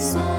So